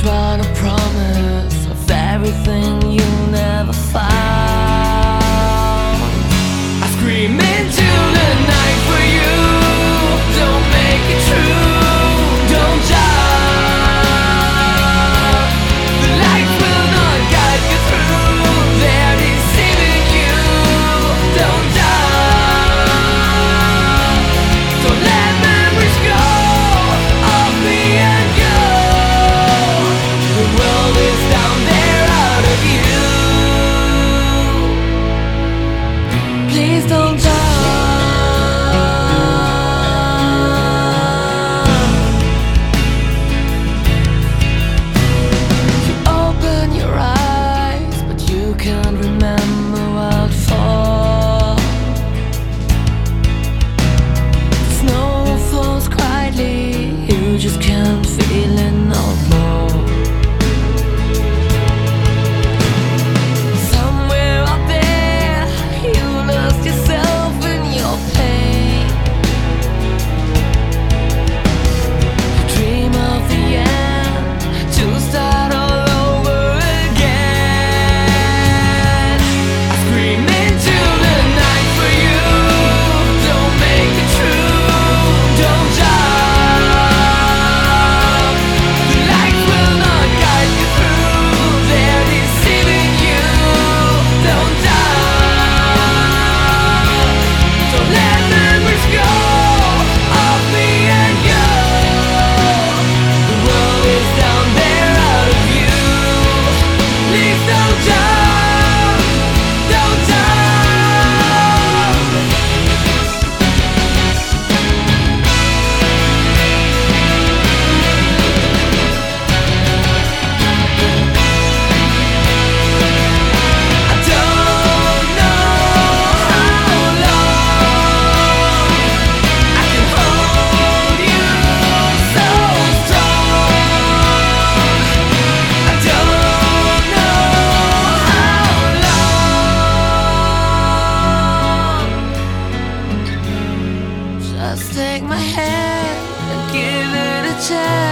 try to promise can't remember take my hand and give it a chance.